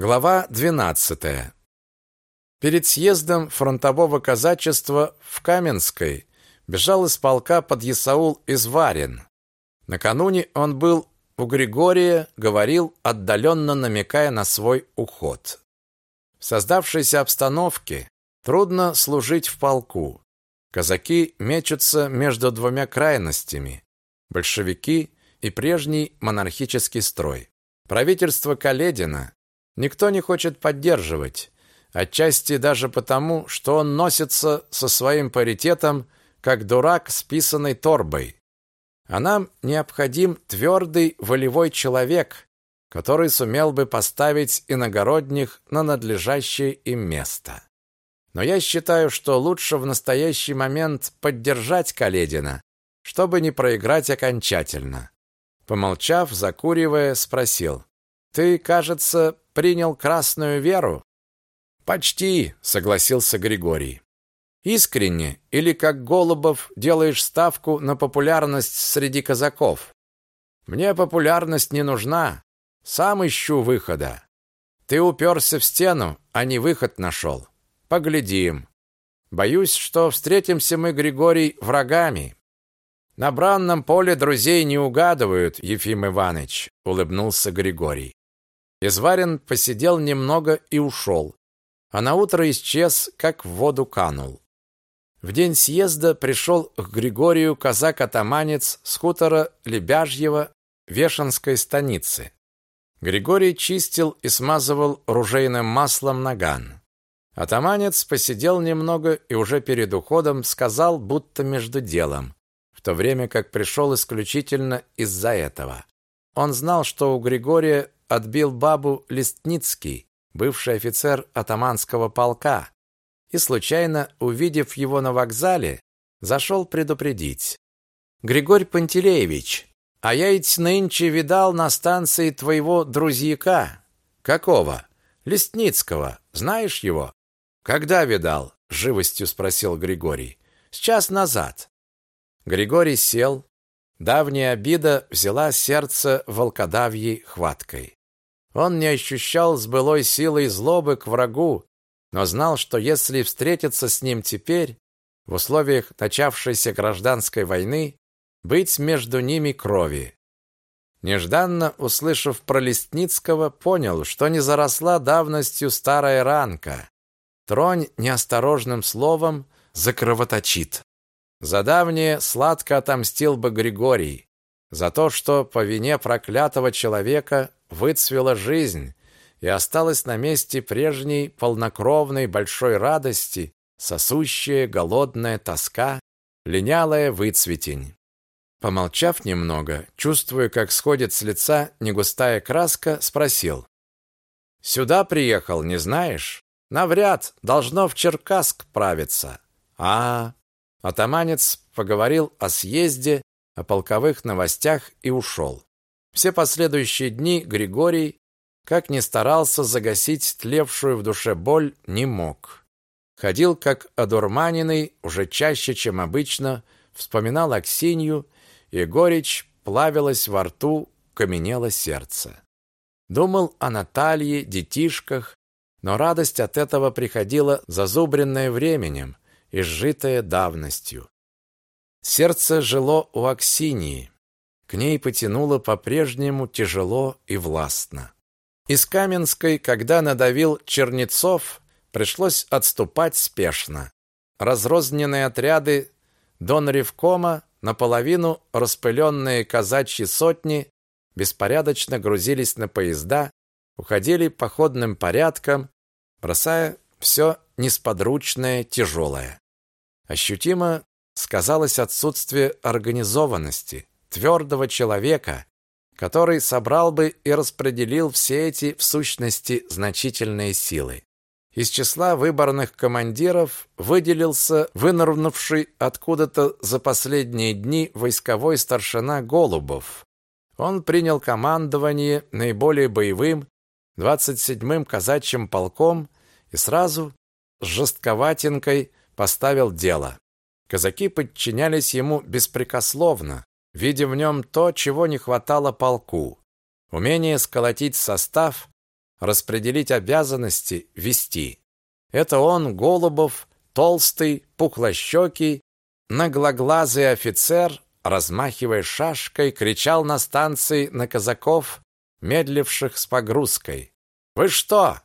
Глава 12. Перед съездом фронтового казачества в Каменской бежал из полка под Исаул из Варин. Накануне он был у Григория, говорил, отдаленно намекая на свой уход. В создавшейся обстановке трудно служить в полку. Казаки мечутся между двумя крайностями – большевики и прежний монархический строй. Правительство Каледина никто не хочет поддерживать, отчасти даже потому, что он носится со своим паритетом, как дурак с писаной торбой. А нам необходим твердый волевой человек, который сумел бы поставить иногородних на надлежащее им место. Но я считаю, что лучше в настоящий момент поддержать Каледина, чтобы не проиграть окончательно. Помолчав, закуривая, спросил: "Ты, кажется, принял красную веру?" "Почти", согласился Григорий. "Искренне или как Голубов делаешь ставку на популярность среди казаков?" "Мне популярность не нужна, сам ищу выхода. Ты уперся в стену, а не выход нашел. Поглядим. Боюсь, что встретимся мы, Григорий, врагами. На бранном поле друзей не угадывают, Ефим Иванович, улыбнулся Григорий. Изварин посидел немного и ушел, а на утро исчез, как в воду канул. В день съезда пришел к Григорию казак-атаманец с хутора Лебяжьего Вешенской станицы. Григорий чистил и смазывал ружейным маслом наган. Атаманец посидел немного и уже перед уходом сказал, будто между делом, в то время как пришел исключительно из-за этого. Он знал, что у Григория отбил бабу Листницкий, бывший офицер атаманского полка, и случайно, увидев его на вокзале, зашел предупредить. Григорий Пантелеевич, а я ведь нынче видал на станции твоего друзьяка. Какого? Листницкого. Знаешь его? Когда видал? живостью спросил Григорий. С назад. Григорий сел. Давняя обида взяла сердце волкодавьей хваткой. Он не ощущал с былой силой злобы к врагу, но знал, что если встретиться с ним теперь, в условиях начавшейся гражданской войны, быть между ними крови. Нежданно услышав про Листницкого, понял, что не заросла давностью старая ранка, Тронь неосторожным словом закровоточит. За давнее сладко отомстил бы Григорий, за то, что по вине проклятого человека выцвела жизнь и осталась на месте прежней полнокровной большой радости сосущая голодная тоска, линялая выцветень. Помолчав немного, чувствуя, как сходит с лица негустая краска, спросил: "Сюда приехал, не знаешь?" Навряд, должно в Черкасск правиться. А, атаманец поговорил о съезде, о полковых новостях и ушел. Все последующие дни Григорий, как ни старался загасить тлевшую в душе боль, не мог. Ходил как одурманенный, уже чаще, чем обычно, вспоминал Аксинью, и горечь плавилась во рту, каменело сердце. Думал о Наталье, детишках, но радость от этого приходила зазубренная временем и сжитая давностью. Сердце жило у Аксинии. К ней потянуло по-прежнему тяжело и властно. Из Каменской, когда надавил Чернецов, пришлось отступать спешно. Разрозненные отряды Донревкома, наполовину распыленные казачьи сотни, беспорядочно грузились на поезда уходили походным порядком, бросая все несподручное, тяжелое. Ощутимо сказалось отсутствие организованности, твердого человека, который собрал бы и распределил все эти, в сущности, значительные силы. Из числа выборных командиров выделился вынырнувший откуда-то за последние дни войсковой старшина Голубов. Он принял командование наиболее боевым 27-м казачьим полком и сразу с жестковатенькой поставил дело. Казаки подчинялись ему беспрекословно, видя в нем то, чего не хватало полку. Умение сколотить состав, распределить обязанности, вести. Это он, Голубов, толстый, пухлощекий, наглоглазый офицер, размахивая шашкой, кричал на станции на казаков, медливших с погрузкой. «Вы что,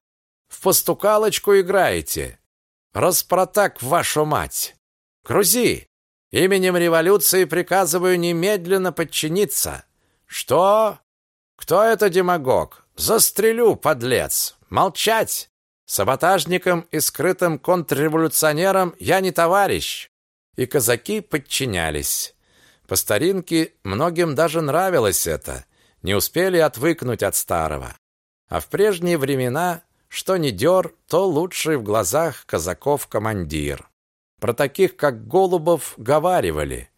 в постукалочку играете? Распротак вашу мать! Грузи! Именем революции приказываю немедленно подчиниться! Что? Кто это демагог? Застрелю, подлец! Молчать! Саботажникам и скрытым контрреволюционерам я не товарищ!» И казаки подчинялись. По старинке многим даже нравилось это. Не успели отвыкнуть от старого. А в прежние времена, что не дер, то лучший в глазах казаков командир. Про таких, как Голубов, говаривали.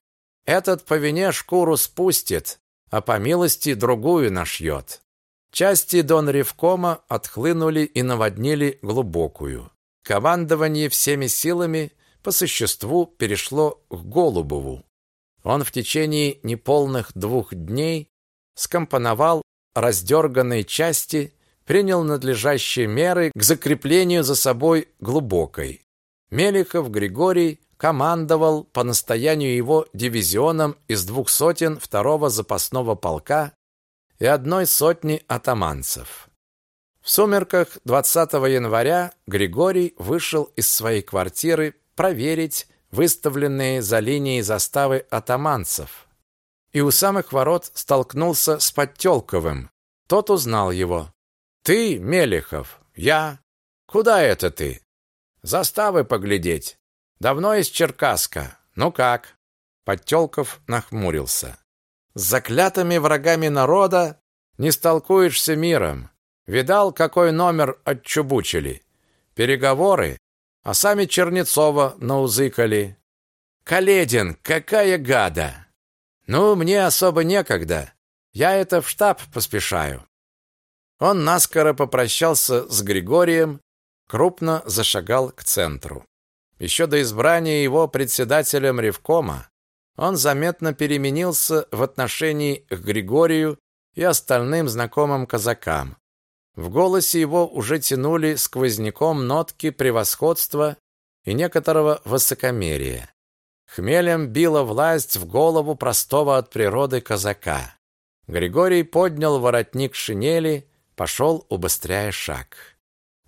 Этот по вине шкуру спустит, а по милости другую нашьет. Части Дон Ревкома отхлынули и наводнили глубокую. Командование всеми силами по существу перешло к Голубову. Он в течение неполных двух дней скомпоновал раздерганные части, принял надлежащие меры к закреплению за собой глубокой. Мелихов Григорий командовал по настоянию его дивизионом из двух сотен второго запасного полка и одной сотни атаманцев. В сумерках 20 января Григорий вышел из своей квартиры проверить выставленные за линией заставы атаманцев. И у самых ворот столкнулся с Подтёлковым. Тот узнал его. «Ты, Мелехов?» «Я?» «Куда это ты?» «Заставы поглядеть. Давно из Черкасска. Ну как?» Подтёлков нахмурился. «С заклятыми врагами народа не столкуешься миром. Видал, какой номер отчубучили? Переговоры а сами Чернецова наузыкали. Каледин, какая гада! Ну, мне особо некогда. Я это в штаб поспешаю. Он наскоро попрощался с Григорием, крупно зашагал к центру. Еще до избрания его председателем Ревкома он заметно переменился в отношении к Григорию и остальным знакомым казакам. В голосе его уже тянули сквозняком нотки превосходства и некоторого высокомерия. Хмелем била власть в голову простого от природы казака. Григорий поднял воротник шинели, пошел, убыстряя шаг.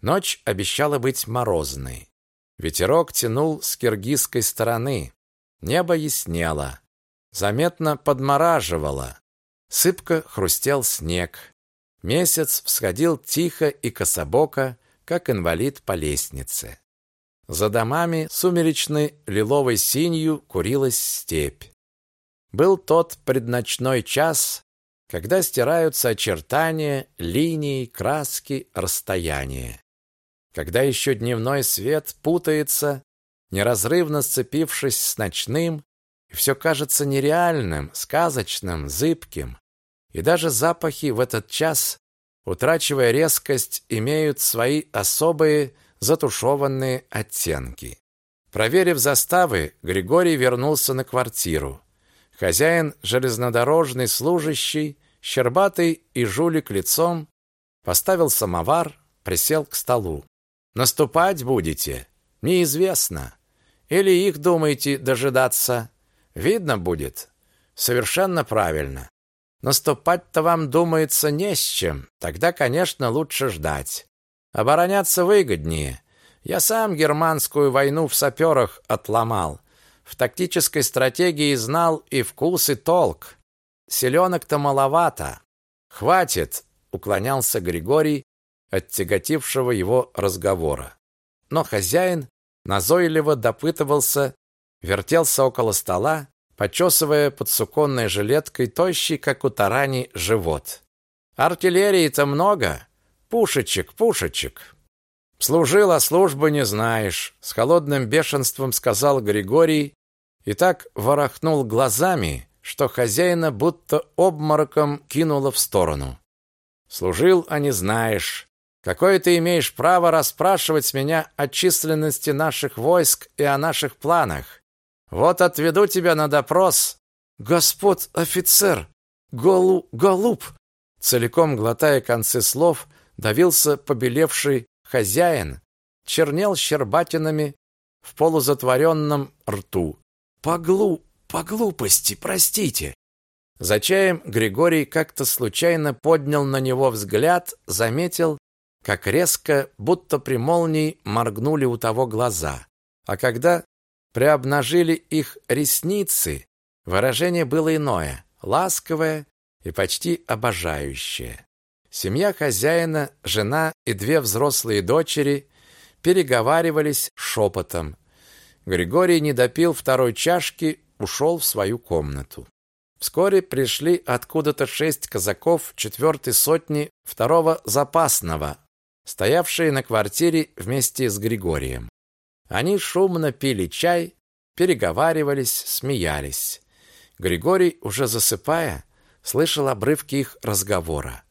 Ночь обещала быть морозной. Ветерок тянул с киргизской стороны. Небо яснело. Заметно подмораживало. Сыпко хрустел снег. Месяц всходил тихо и кособоко, как инвалид по лестнице. За домами сумеречной лиловой синью курилась степь. Был тот предночной час, когда стираются очертания, линии, краски, расстояния. Когда еще дневной свет путается, неразрывно сцепившись с ночным, и все кажется нереальным, сказочным, зыбким. И даже запахи в этот час, утрачивая резкость, имеют свои особые затушеванные оттенки. Проверив заставы, Григорий вернулся на квартиру. Хозяин, железнодорожный служащий, щербатый и жулик лицом, поставил самовар, присел к столу. «Наступать будете? Неизвестно. Или их думаете дожидаться? Видно будет. Совершенно правильно. Наступать-то вам, думается, не с чем. Тогда, конечно, лучше ждать. Обороняться выгоднее. Я сам германскую войну в саперах отломал. В тактической стратегии знал и вкус, и толк. Селенок-то маловато. Хватит, уклонялся Григорий от его разговора. Но хозяин назойливо допытывался, вертелся около стола, почесывая под суконной жилеткой тощий, как у тарани, живот. «Артиллерии-то много. Пушечек, пушечек». «Служил, а службы не знаешь», — с холодным бешенством сказал Григорий и так ворохнул глазами, что хозяина будто обмороком кинуло в сторону. «Служил, а не знаешь. Какое ты имеешь право расспрашивать меня о численности наших войск и о наших планах? Вот отведу тебя на допрос. Господ офицер, голу, голуб, целиком глотая концы слов, давился побелевший хозяин, чернел щербатинами в полузатворенном рту. «Поглу... по глупости, простите!» За чаем Григорий как-то случайно поднял на него взгляд, заметил, как резко, будто при молнии, моргнули у того глаза. А когда приобнажили их ресницы, выражение было иное, ласковое и почти обожающее. Семья хозяина, жена и две взрослые дочери переговаривались шепотом. Григорий не допил второй чашки, ушел в свою комнату. Вскоре пришли откуда-то шесть казаков четвертой сотни второго запасного, стоявшие на квартире вместе с Григорием. Они шумно пили чай, переговаривались, смеялись. Григорий, уже засыпая, слышал обрывки их разговора.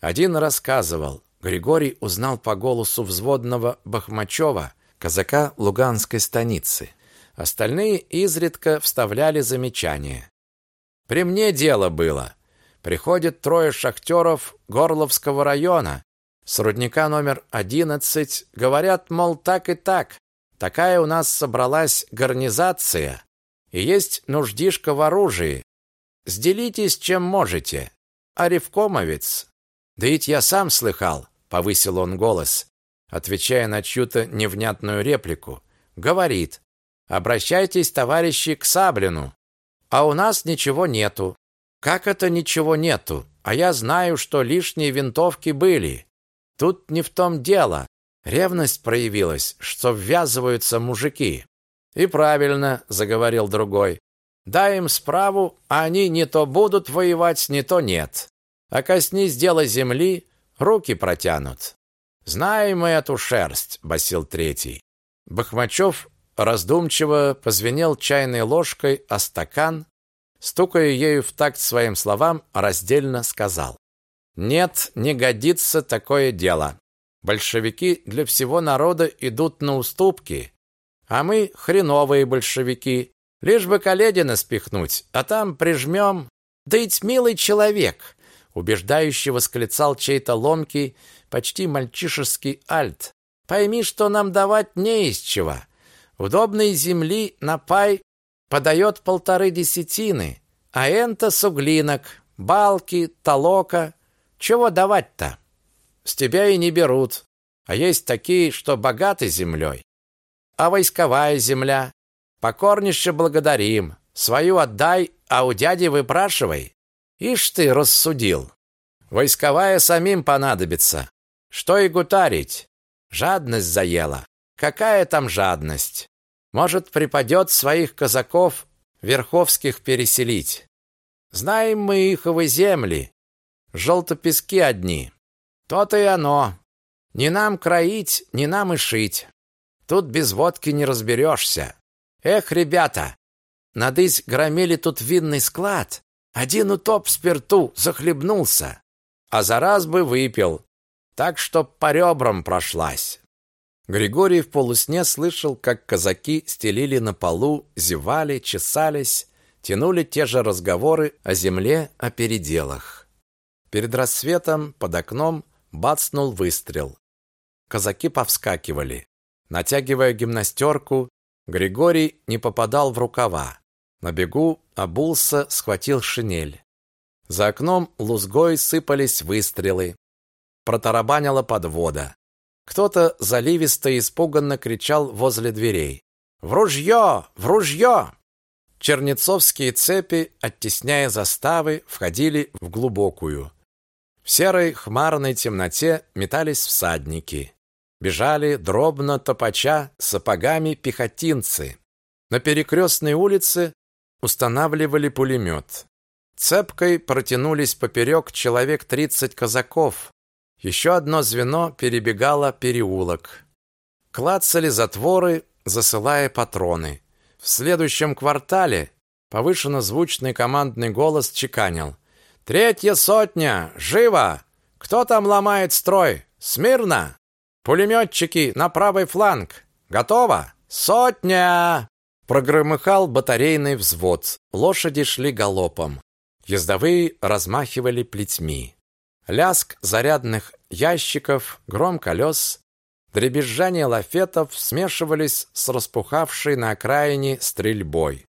Один рассказывал, Григорий узнал по голосу взводного Бахмачева, казака Луганской станицы. Остальные изредка вставляли замечания. При мне дело было. Приходит трое шахтеров Горловского района с рудника номер 11, говорят, мол, так и так. Такая у нас собралась гарнизация, и есть нуждишка в оружии. Сделитесь, чем можете. А ревкомовец... Да ведь я сам слыхал, повысил он голос, отвечая на чью-то невнятную реплику. Говорит, обращайтесь, товарищи, к Саблину. А у нас ничего нету. Как это ничего нету? А я знаю, что лишние винтовки были. Тут не в том дело. Ревность проявилась, что ввязываются мужики. И правильно, заговорил другой. Дай им справу, а они не то будут воевать, не то нет. А коснись дела земли, руки протянут. Знаем мы эту шерсть, басил третий. Бахмачев раздумчиво позвенел чайной ложкой о стакан, стукая ею в такт своим словам, раздельно сказал: "Нет, не годится такое дело. Большевики для всего народа идут на уступки, а мы хреновые большевики, лишь бы Каледина спихнуть, а там прижмем. Да ведь милый человек, убеждающе восклицал чей-то ломкий, почти мальчишеский альт. Пойми, что нам давать не из чего. Удобной земли на пай подает полторы десятины, а энто суглинок, балки, толока. Чего давать-то? С тебя и не берут. А есть такие, что богаты землей. А войсковая земля? Покорнейше благодарим. Свою отдай, а у дяди выпрашивай. Ишь ты, рассудил. Войсковая самим понадобится. Что и гутарить. Жадность заела. Какая там жадность? Может, припадет своих казаков верховских переселить. Знаем мы иховы земли. Желтопески одни. То-то и оно. Не нам кроить, не нам и шить. Тут без водки не разберешься. Эх, ребята, надысь громили тут винный склад. Один утоп спирту захлебнулся, а за раз бы выпил, так что по ребрам прошлась. Григорий в полусне слышал, как казаки стелили на полу, зевали, чесались, тянули те же разговоры о земле, о переделах. Перед рассветом под окном бацнул выстрел. Казаки повскакивали. Натягивая гимнастерку, Григорий не попадал в рукава. На бегу обулся, схватил шинель. За окном лузгой сыпались выстрелы. Протарабанила подвода. Кто-то заливисто и испуганно кричал возле дверей. «В ружье! В ружье!» Чернецовские цепи, оттесняя заставы, входили в глубокую. В серой хмарной темноте метались всадники. Бежали, дробно топача, сапогами пехотинцы. На перекрестной улице устанавливали пулемет. Цепкой протянулись поперек человек тридцать казаков, еще одно звено перебегало переулок. Клацали затворы, засылая патроны. В следующем квартале повышенно звучный командный голос чеканил: "Третья сотня, живо! Кто там ломает строй? Смирно! Пулеметчики на правый фланг! Готово! Сотня!" Прогромыхал батарейный взвод. Лошади шли галопом. Ездовые размахивали плетьми. Лязг зарядных ящиков, гром колес, дребезжание лафетов смешивались с распухавшей на окраине стрельбой.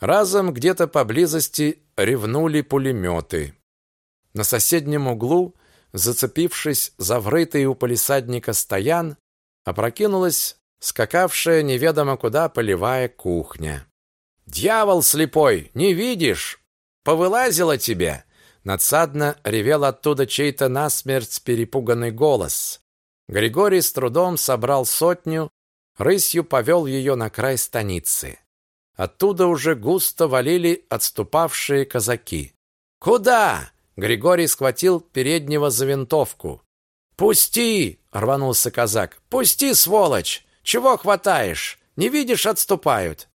Разом где-то поблизости ревнули пулеметы. На соседнем углу, зацепившись за врытый у полисадника стоян, опрокинулась скакавшая неведомо куда полевая кухня. «Дьявол слепой, не видишь? Повылазило тебе!» Надсадно ревел оттуда чей-то насмерть перепуганный голос. Григорий с трудом собрал сотню, рысью повел ее на край станицы. Оттуда уже густо валили отступавшие казаки. «Куда?» Григорий схватил переднего за винтовку. «Пусти!» — рванулся казак. «Пусти, сволочь! Чего хватаешь? Не видишь, отступают!»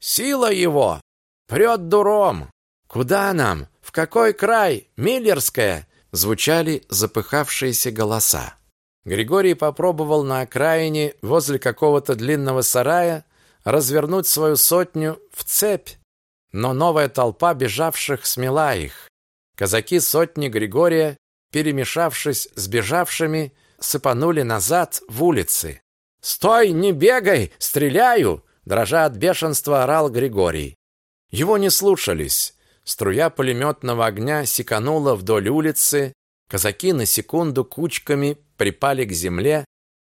«Сила его! Прет дуром!» «Куда нам? В какой край? Миллерская!» Звучали запыхавшиеся голоса. Григорий попробовал на окраине, возле какого-то длинного сарая, развернуть свою сотню в цепь, но новая толпа бежавших смела их. Казаки сотни Григория, перемешавшись с бежавшими, сыпанули назад в улицы. «Стой, не бегай! Стреляю!» Дрожа от бешенства, орал Григорий. Его не слушались. Струя пулеметного огня секанула вдоль улицы. Казаки на секунду кучками припали к земле,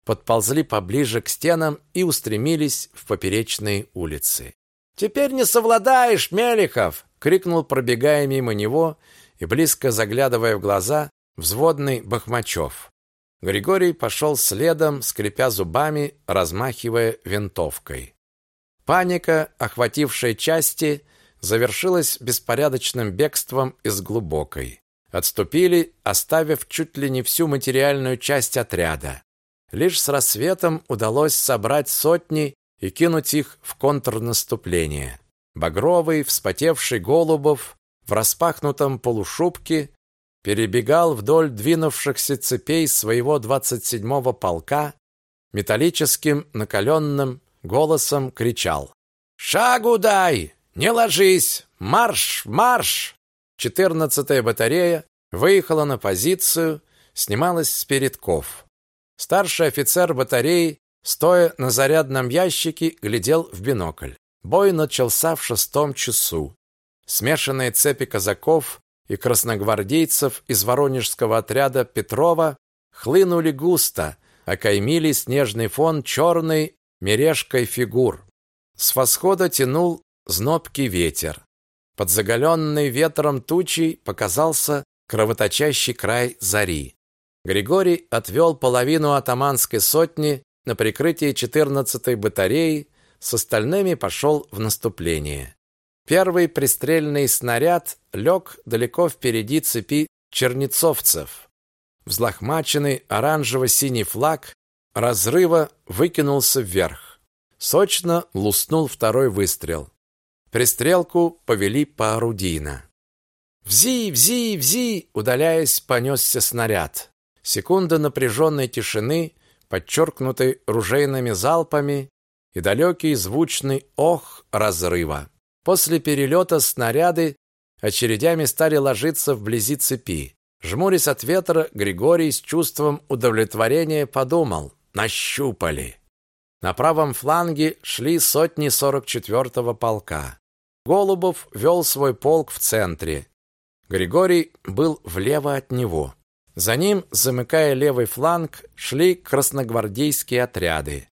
подползли поближе к стенам и устремились в поперечные улицы. «Теперь не совладаешь, Мелихов!» — крикнул, пробегая мимо него и близко заглядывая в глаза, взводный Бахмачев. Григорий пошел следом, скрипя зубами, размахивая винтовкой. Паника, охватившая части, завершилась беспорядочным бегством из глубокой. Отступили, оставив чуть ли не всю материальную часть отряда. Лишь с рассветом удалось собрать сотни и кинуть их в контрнаступление. Багровый, вспотевший Голубов в распахнутом полушубке перебегал вдоль двинувшихся цепей своего 27-го полка, металлическим накаленным голосом кричал «Шагу дай! Не ложись! Марш! Марш!» 14-я батарея выехала на позицию, снималась с передков. Старший офицер батареи, стоя на зарядном ящике, глядел в бинокль. Бой начался в шестом часу. Смешанные цепи казаков и красногвардейцев из воронежского отряда Петрова хлынули густо, окаймили снежный фон черной мережкой фигур. С восхода тянул знобкий ветер. Под заголенной ветром тучей показался кровоточащий край зари. Григорий отвел половину атаманской сотни на прикрытие 14-й батареи, с остальными пошел в наступление. Первый пристрельный снаряд лег далеко впереди цепи чернецовцев. Взлохмаченный оранжево-синий флаг разрыва выкинулся вверх. Сочно луснул второй выстрел. Пристрелку повели по орудийно. «Взи! Взи! Взи!» Удаляясь, понесся снаряд. Секунда напряженной тишины, подчеркнутой ружейными залпами, и далекий звучный «ох» разрыва. После перелета снаряды очередями стали ложиться вблизи цепи. Жмурясь от ветра, Григорий с чувством удовлетворения подумал «нащупали». На правом фланге шли сотни 44-го полка. Голубов вел свой полк в центре. Григорий был влево от него. За ним, замыкая левый фланг, шли красногвардейские отряды.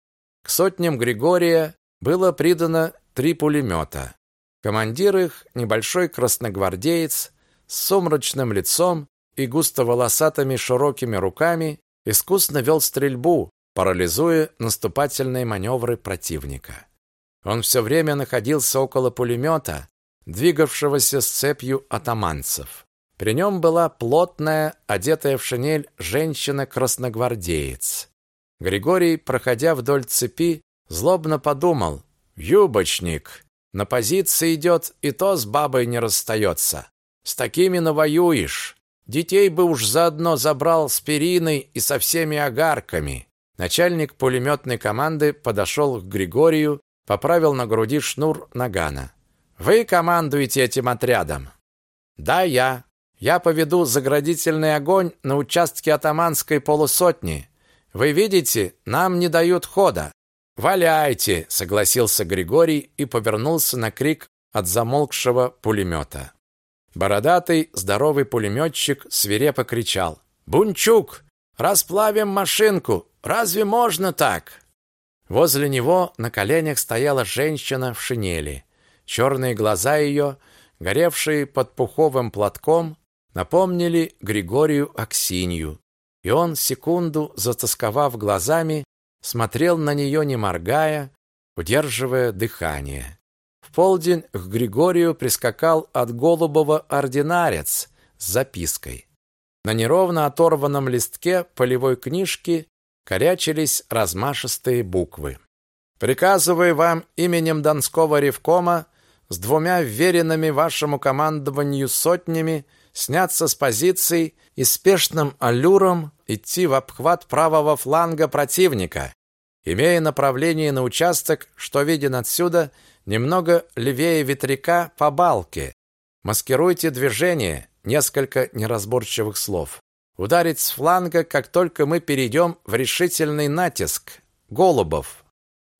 К сотням Григория было придано три пулемета. Командир их, небольшой красногвардеец с сумрачным лицом и густо-волосатыми широкими руками, искусно вел стрельбу, парализуя наступательные маневры противника. Он все время находился около пулемета, двигавшегося с цепью атаманцев. При нем была плотная, одетая в шинель женщина-красногвардеец. Григорий, проходя вдоль цепи, злобно подумал: "Юбочник, на позиции идет и то с бабой не расстается. С такими навоюешь. Детей бы уж заодно забрал с периной и со всеми огарками". Начальник пулеметной команды подошел к Григорию, поправил на груди шнур нагана. Вы командуете этим отрядом? Да, я. Я поведу заградительный огонь на участке атаманской полусотни. Вы видите, нам не дают хода. Валяйте, согласился Григорий и повернулся на крик от замолкшего пулемета. Бородатый, здоровый пулеметчик свирепо кричал: "Бунчук, расплавим машинку! Разве можно так?" Возле него на коленях стояла женщина в шинели. Черные глаза ее, горевшие под пуховым платком, напомнили Григорию Аксинью, и он, секунду затасковав глазами, смотрел на нее, не моргая, удерживая дыхание. В полдень к Григорию прискакал от Голубова ординарец с запиской. На неровно оторванном листке полевой книжки корячились размашистые буквы. «Приказываю вам именем Донского ревкома с двумя вверенными вашему командованию сотнями сняться с позиций и спешным аллюром идти в обхват правого фланга противника, имея направление на участок, что виден отсюда, немного левее ветряка по балке. Маскируйте движение, несколько неразборчивых слов. Ударить с фланга, как только мы перейдем в решительный натиск. Голубов.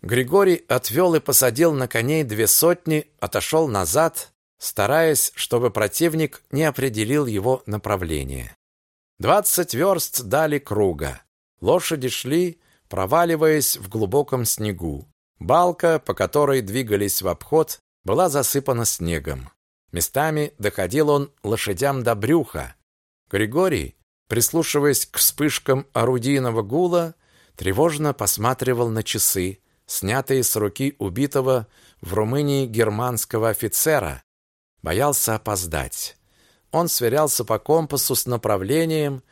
Григорий отвел и посадил на коней две сотни, отошел назад, стараясь, чтобы противник не определил его направление. Двадцать верст дали круга. Лошади шли, проваливаясь в глубоком снегу. Балка, по которой двигались в обход, была засыпана снегом. Местами доходил он лошадям до брюха. Григорий, прислушиваясь к вспышкам орудийного гула, тревожно посматривал на часы, снятые с руки убитого в Румынии германского офицера, боялся опоздать. Он сверялся по компасу с направлением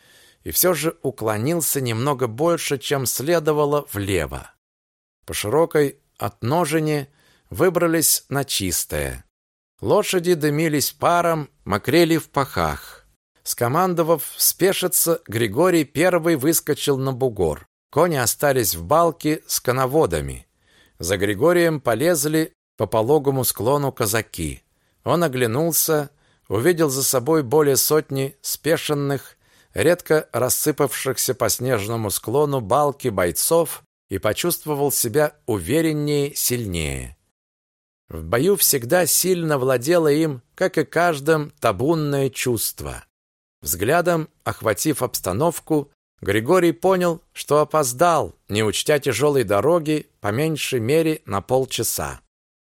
и все же уклонился немного больше, чем следовало влево. По широкой отножине выбрались на чистое. Лошади дымились паром, мокрели в пахах. Скомандовав спешиться, Григорий первый выскочил на бугор. Кони остались в балке с коноводами. За Григорием полезли по пологому склону казаки. Он оглянулся, увидел за собой более сотни спешенных, редко рассыпавшихся по снежному склону балки бойцов и почувствовал себя увереннее, сильнее. В бою всегда сильно владело им, как и каждым, табунное чувство. Взглядом, охватив обстановку, Григорий понял, что опоздал, не учтя тяжелой дороги, по меньшей мере на полчаса.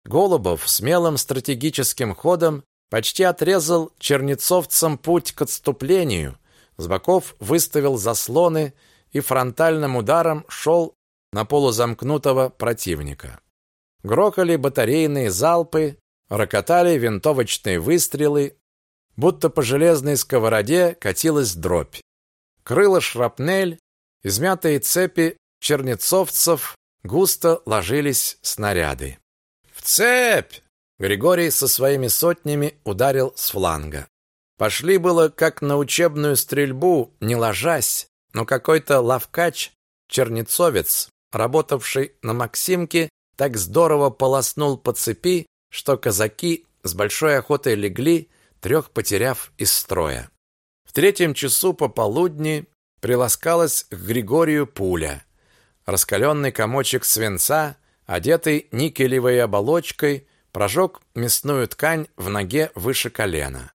Голубов смелым стратегическим ходом почти отрезал чернецовцам путь к отступлению, с боков выставил заслоны и фронтальным ударом шел на полузамкнутого противника. Грохали батарейные залпы, рокотали винтовочные выстрелы, будто по железной сковороде катилась дробь. Крыла шрапнель, измятые цепи чернецовцев густо ложились снаряды цепь!» Григорий со своими сотнями ударил с фланга. Пошли было как на учебную стрельбу, не ложась, но какой-то лавкач, чернецовец, работавший на Максимке, так здорово полоснул по цепи, что казаки с большой охотой легли, трех потеряв из строя. В третьем часу пополудни приласкалась к Григорию пуля. Раскаленный комочек свинца — одетый никелевой оболочкой, прожег мясную ткань в ноге выше колена.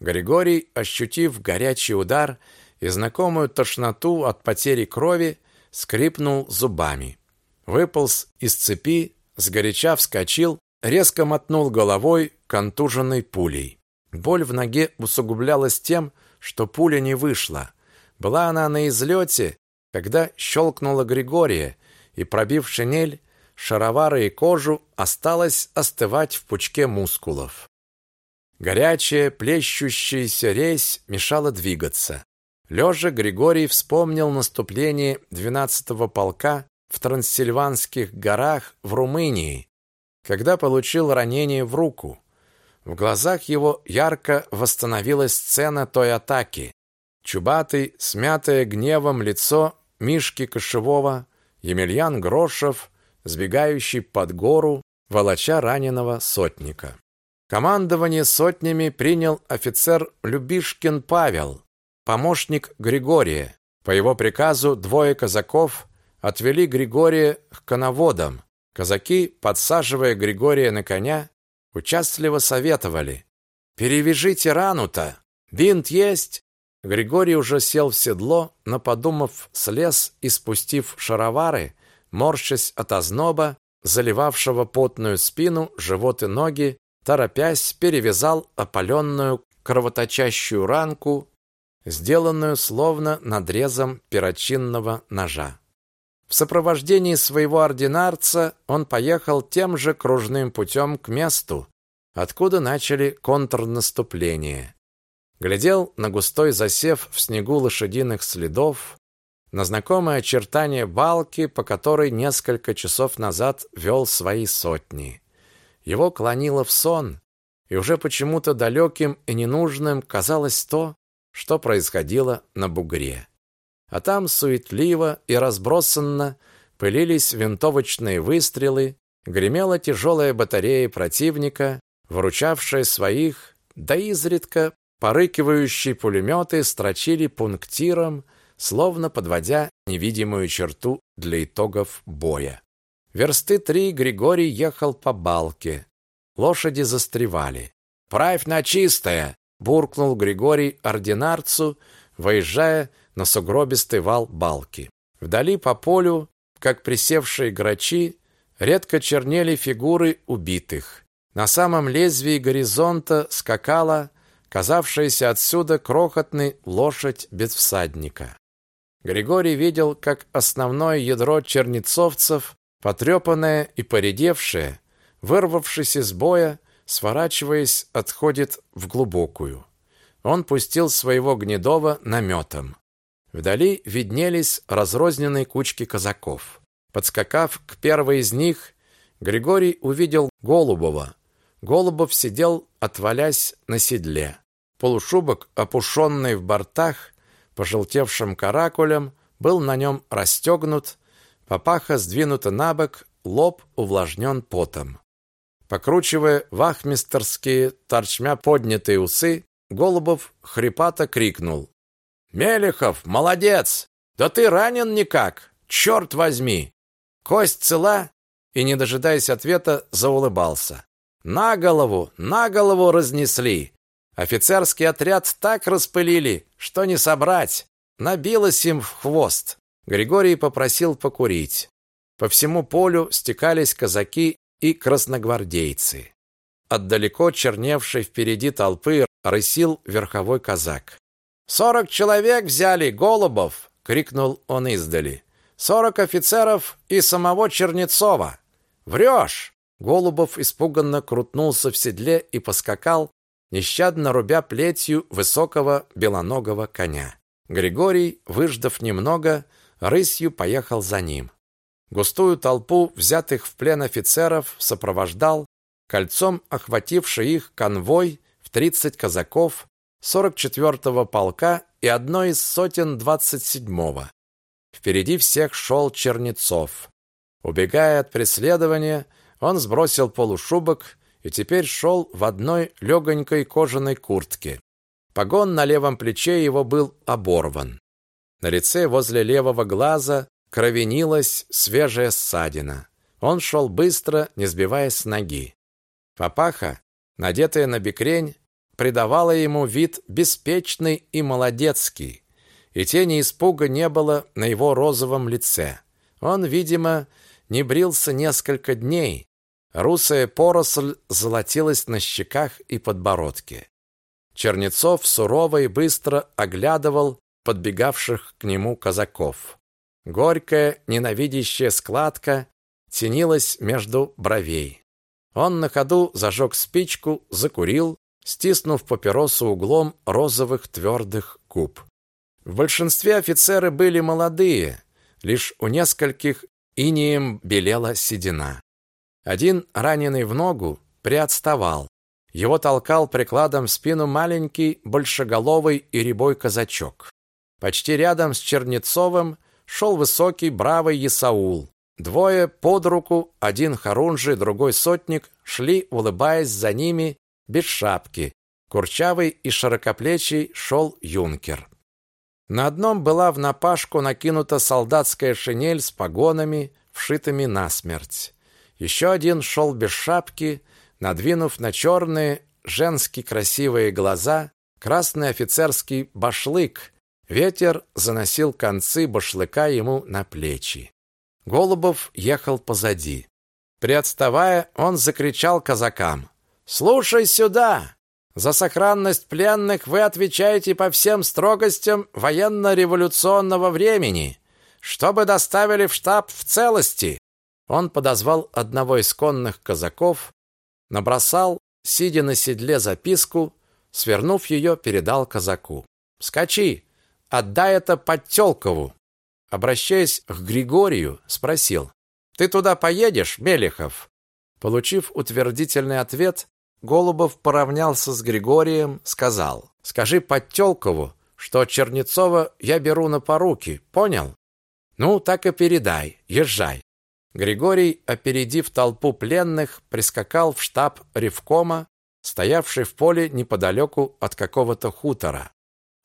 Григорий, ощутив горячий удар и знакомую тошноту от потери крови, скрипнул зубами. Выполз из цепи, сгоряча вскочил, резко мотнул головой, контуженной пулей. Боль в ноге усугублялась тем, что пуля не вышла. Была она на излете, когда щелкнула Григория, и, пробив шинель, шаровары и кожу, осталось остывать в пучке мускулов. Горячая, плещущаяся резь мешала двигаться. Лежа Григорий вспомнил наступление 12-го полка в Трансильванских горах в Румынии, когда получил ранение в руку. В глазах его ярко восстановилась сцена той атаки. Чубатый, смятое гневом лицо Мишки Кошевого, Емельян Грошев, сбегающий под гору, волоча раненого сотника. Командование сотнями принял офицер Любишкин Павел, помощник Григория. По его приказу двое казаков отвели Григория к коноводам. Казаки, подсаживая Григория на коня, участливо советовали: "Перевяжите рану-то. Бинт есть?" Григорий уже сел в седло, но подумав, слез и спустив шаровары, морщась от озноба, заливавшего потную спину, живот и ноги, торопясь, перевязал опаленную кровоточащую ранку, сделанную словно надрезом перочинного ножа. В сопровождении своего ординарца он поехал тем же кружным путем к месту, откуда начали контрнаступление. Глядел на густой засев в снегу лошадиных следов, на знакомые очертания балки, по которой несколько часов назад вел свои сотни. Его клонило в сон, и уже почему-то далеким и ненужным казалось то, что происходило на бугре. А там суетливо и разбросанно пылились винтовочные выстрелы, гремела тяжелая батарея противника, выручавшая своих, да изредка порыкивающие пулеметы строчили пунктиром, словно подводя невидимую черту для итогов боя. Версты три Григорий ехал по балке. Лошади застревали. «Правь на чистое!» – буркнул Григорий ординарцу, выезжая на сугробистый вал балки. Вдали по полю, как присевшие грачи, редко чернели фигуры убитых. На самом лезвии горизонта скакала казавшаяся отсюда крохотной лошадь без всадника. Григорий видел, как основное ядро чернецовцев, потрепанное и поредевшее, вырвавшись из боя, сворачиваясь, отходит в глубокую. Он пустил своего гнедова наметом. Вдали виднелись разрозненные кучки казаков. Подскакав к первой из них, Григорий увидел Голубова. Голубов сидел, отвалясь на седле. Полушубок, опушенный в бортах, пожелтевшим каракулем, был на нем расстегнут, папаха сдвинута на бок, лоб увлажнен потом. Покручивая вахмистерские, торчмя поднятые усы, Голубов хрипато крикнул. «Мелехов, молодец! Да ты ранен никак! Черт возьми! Кость цела?» И, не дожидаясь ответа, заулыбался. «На голову, на голову разнесли! Офицерский отряд так распылили, что не собрать. Набилось им в хвост. Григорий попросил покурить. По всему полю стекались казаки и красногвардейцы. Отдалеко черневшей впереди толпы рысил верховой казак. «Сорок человек взяли, Голубов!» — крикнул он издали. «Сорок офицеров и самого Чернецова!» «Врешь!» Голубов испуганно крутнулся в седле и поскакал, нещадно рубя плетью высокого белоногого коня. Григорий, выждав немного, рысью поехал за ним. Густую толпу взятых в плен офицеров сопровождал кольцом охвативший их конвой в 30 казаков 44-го полка и одной из сотен 27-го. Впереди всех шел Чернецов. Убегая от преследования, он сбросил полушубок и теперь шел в одной легонькой кожаной куртке. Погон на левом плече его был оборван. На лице возле левого глаза кровенилась свежая ссадина. Он шел быстро, не сбиваясь с ноги. Папаха, надетая на бекрень, придавала ему вид беспечный и молодецкий, и тени испуга не было на его розовом лице. Он, видимо, не брился несколько дней, Русая поросль золотилась на щеках и подбородке. Чернецов сурово и быстро оглядывал подбегавших к нему казаков. Горькая, ненавидящая складка тенилась между бровей. Он на ходу зажег спичку, закурил, стиснув папиросу углом розовых твердых губ. В большинстве офицеры были молодые, лишь у нескольких инеем белела седина. Один, раненый в ногу, приотставал. Его толкал прикладом в спину маленький, большеголовый и рябой казачок. Почти рядом с Чернецовым шел высокий, бравый Исаул. Двое под руку, один хорунжий, другой сотник, шли, улыбаясь за ними, без шапки. Курчавый и широкоплечий шел юнкер. На одном была в напашку накинута солдатская шинель с погонами, вшитыми насмерть. Еще один шел без шапки, надвинув на черные, женские красивые глаза красный офицерский башлык. Ветер заносил концы башлыка ему на плечи. Голубов ехал позади. Приотставая, он закричал казакам. «Слушай сюда! За сохранность пленных вы отвечаете по всем строгостям военно-революционного времени, чтобы доставили в штаб в целости. Он подозвал одного из конных казаков, набросал, сидя на седле, записку, свернув ее, передал казаку. «Скачи! Отдай это Подтелкову!» Обращаясь к Григорию, спросил. «Ты туда поедешь, Мелехов?» Получив утвердительный ответ, Голубов поравнялся с Григорием, сказал: "Скажи Подтёлкову, что Чернецова я беру на поруки, понял? Ну, так и передай. Езжай". Григорий, опередив толпу пленных, прискакал в штаб Ревкома, стоявший в поле неподалеку от какого-то хутора.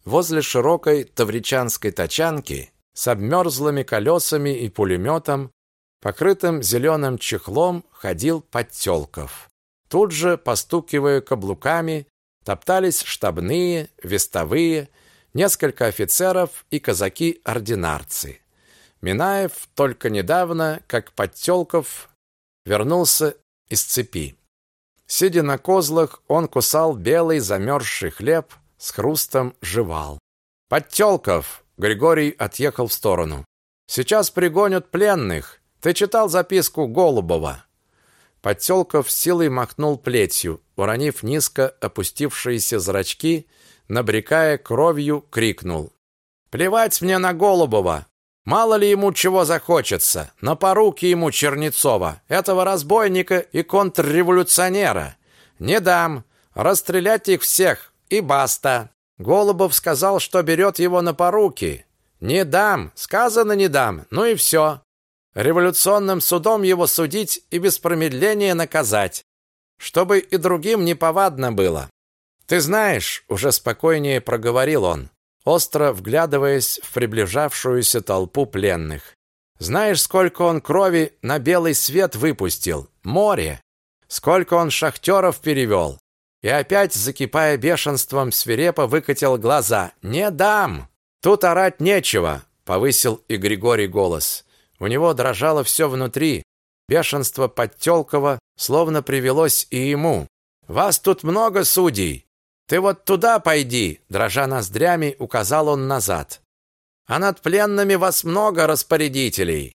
Возле широкой тавричанской тачанки с обмерзлыми колесами и пулеметом, покрытым зеленым чехлом, ходил Подтёлков. Тут же, постукивая каблуками, топтались штабные, вестовые, несколько офицеров и казаки-ординарцы. Минаев только недавно, как Подтёлков, вернулся из цепи. Сидя на козлах, он кусал белый замерзший хлеб, с хрустом жевал. «Подтёлков!» — Григорий отъехал в сторону. «Сейчас пригонят пленных. Ты читал записку Голубова?» Подтёлков силой махнул плетью, уронив низко опустившиеся зрачки, набрекая кровью, крикнул. «Плевать мне на Голубова! Мало ли ему чего захочется! На поруки ему Чернецова, этого разбойника и контрреволюционера! Не дам! Расстрелять их всех! И баста!» Голубов сказал, что берет его на поруки. «Не дам! Сказано, не дам! Ну и все!» революционным судом его судить и без промедления наказать, чтобы и другим не повадно было. Ты знаешь, уже спокойнее проговорил он, остро вглядываясь в приближавшуюся толпу пленных. Знаешь, сколько он крови на белый свет выпустил? Море. Сколько он шахтеров перевел. И опять, закипая бешенством, свирепо выкатил глаза. «Не дам! Тут орать нечего!» — повысил и Григорий голос. У него дрожало все внутри. Бешенство Подтёлкова словно привелось и ему. «Вас тут много судей! Ты вот туда пойди!» Дрожа ноздрями, указал он назад. «А над пленными вас много распорядителей!»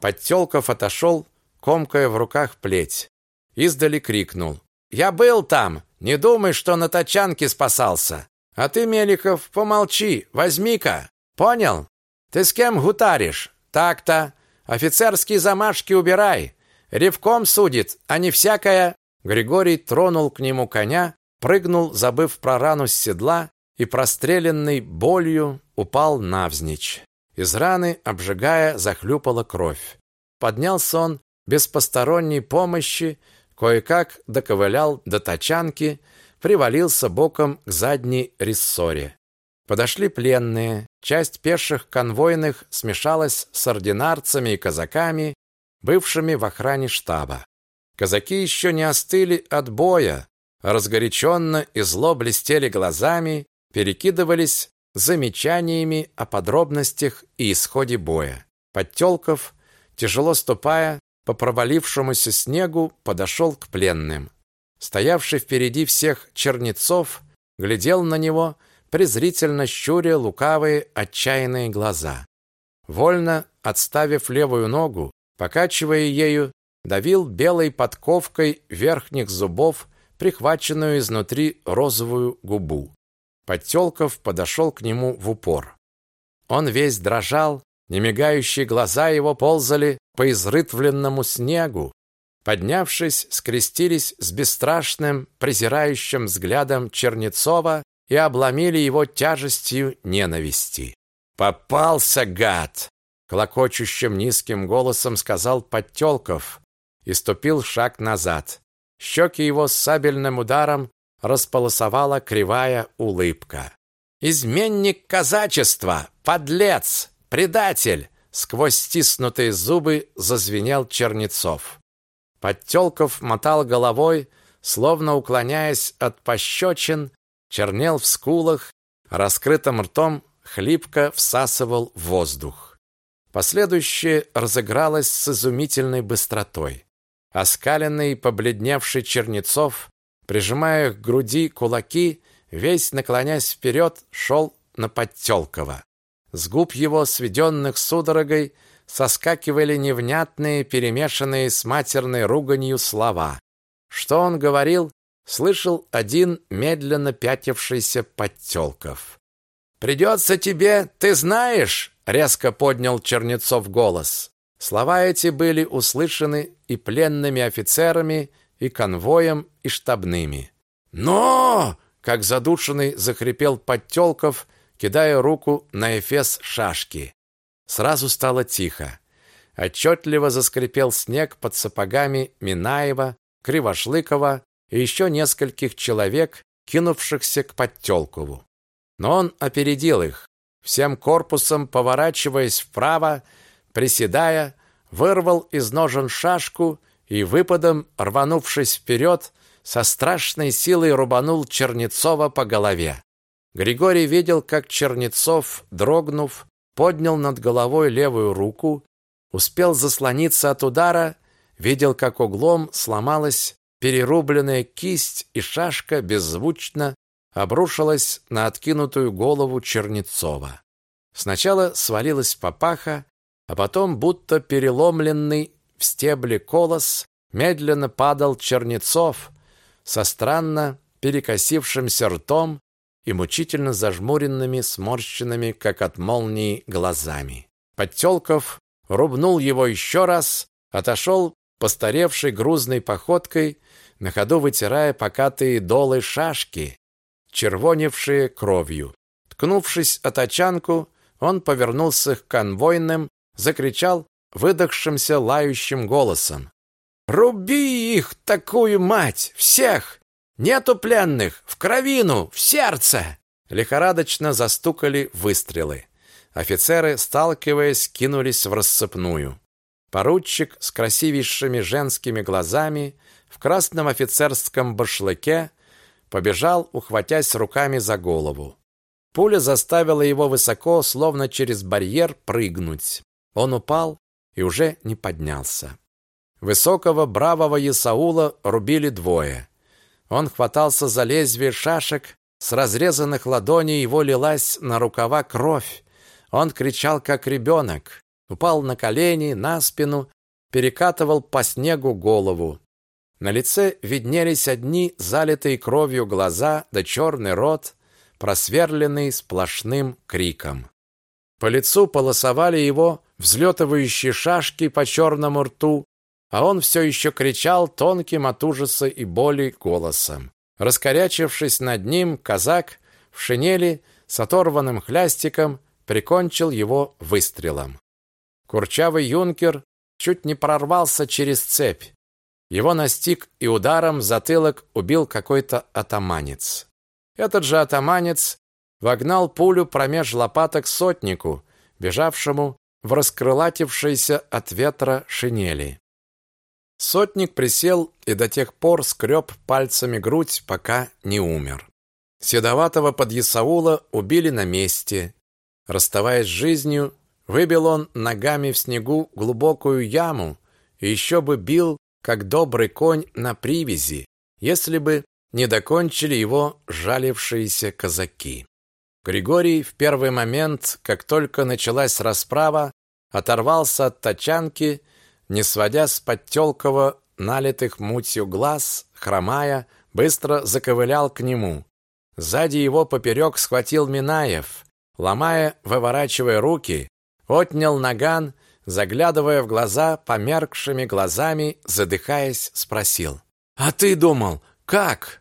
Подтёлков отошел, комкая в руках плеть. Издали крикнул. «Я был там! Не думай, что на тачанке спасался! А ты, Мелихов, помолчи, возьми-ка! Понял? Ты с кем гутаришь? Так-то! Офицерские замашки убирай. Ревком судит, а не всякая. Григорий тронул к нему коня, прыгнул, забыв про рану с седла, и простреленный болью упал навзничь. Из раны, обжигая, захлюпала кровь. Поднялся он без посторонней помощи, кое-как доковылял до тачанки, привалился боком к задней рессоре. Подошли пленные. Часть пеших конвойных смешалась с ординарцами и казаками, бывшими в охране штаба. Казаки еще не остыли от боя, разгоряченно и зло блестели глазами, перекидывались замечаниями о подробностях и исходе боя. Подтёлков, тяжело ступая по провалившемуся снегу, подошел к пленным. Стоявший впереди всех Чернецов глядел на него презрительно щуря лукавые отчаянные глаза. Вольно отставив левую ногу, покачивая ею, давил белой подковкой верхних зубов прихваченную изнутри розовую губу. Подтёлков подошел к нему в упор. Он весь дрожал, немигающие глаза его ползали по изрытвленному снегу, поднявшись, скрестились с бесстрашным, презирающим взглядом Чернецова и обломили его тяжестью ненависти. «Попался, гад!» — клокочущим низким голосом сказал Подтёлков и ступил шаг назад. Щеки его сабельным ударом располосовала кривая улыбка. «Изменник казачества! Подлец! Предатель!» Сквозь стиснутые зубы зазвенел Чернецов. Подтелков мотал головой, словно уклоняясь от пощечин, чернел в скулах, раскрытым ртом хлипко всасывал воздух. Последующее разыгралось с изумительной быстротой. Оскаленный, побледневший Чернецов, прижимая к груди кулаки, весь наклонясь вперед, шел на Подтелкова. С губ его, сведенных судорогой, соскакивали невнятные, перемешанные с матерной руганью слова. Что он говорил, слышал один медленно пятившийся Подтелков. «Придется тебе, ты знаешь!» — резко поднял Чернецов голос. Слова эти были услышаны и пленными офицерами, и конвоем, и штабными. «Но!» — как задушенный захрипел Подтелков, кидая руку на эфес шашки. Сразу стало тихо. Отчетливо заскрипел снег под сапогами Минаева, Кривошлыкова и еще нескольких человек, кинувшихся к Подтелкову. Но он опередил их, всем корпусом поворачиваясь вправо, приседая, вырвал из ножен шашку и выпадом, рванувшись вперед, со страшной силой рубанул Чернецова по голове. Григорий видел, как Чернецов, дрогнув, поднял над головой левую руку, успел заслониться от удара, видел, как углом сломалась перерубленная кисть, и шашка беззвучно обрушилась на откинутую голову Чернецова. Сначала свалилась папаха, а потом, будто переломленный в стебле колос, медленно падал Чернецов со странно перекосившимся ртом и мучительно зажмуренными, сморщенными, как от молнии, глазами. Подтелков рубнул его еще раз, отошел постаревшей грузной походкой, на ходу вытирая покатые долы шашки, червоневшие кровью. Ткнувшись о тачанку, он повернулся к конвойным, закричал выдохшимся лающим голосом. «Руби их, такую мать! Всех! Нету пленных! В кровину! В сердце!» Лихорадочно застукали выстрелы. Офицеры, сталкиваясь, кинулись в рассыпную. Поручик с красивейшими женскими глазами в красном офицерском башлыке побежал, ухватясь руками за голову. Пуля заставила его высоко, словно через барьер, прыгнуть. Он упал и уже не поднялся. Высокого, бравого Исаула рубили двое. Он хватался за лезвие шашек, с разрезанных ладоней его лилась на рукава кровь. Он кричал, как ребенок, упал на колени, на спину, перекатывал по снегу голову. На лице виднелись одни залитые кровью глаза да черный рот, просверленный сплошным криком. По лицу полосовали его взлетывающие шашки по черному рту, а он все еще кричал тонким от ужаса и боли голосом. Раскорячившись над ним, казак в шинели с оторванным хлястиком прикончил его выстрелом. Курчавый юнкер чуть не прорвался через цепь. Его настиг и ударом затылок убил какой-то атаманец. Этот же атаманец вогнал пулю промеж лопаток сотнику, бежавшему в раскрылатившейся от ветра шинели. Сотник присел и до тех пор скреб пальцами грудь, пока не умер. Седоватого подъясаула убили на месте. Расставаясь с жизнью, выбил он ногами в снегу глубокую яму и еще бы бил, как добрый конь на привязи, если бы не докончили его жалившиеся казаки. Григорий в первый момент, как только началась расправа, оторвался от тачанки не сводя с Подтелкова налитых мутью глаз, хромая, быстро заковылял к нему. Сзади его поперек схватил Минаев, ломая, выворачивая руки, отнял наган, заглядывая в глаза померкшими глазами, задыхаясь, спросил: "А ты думал, как?"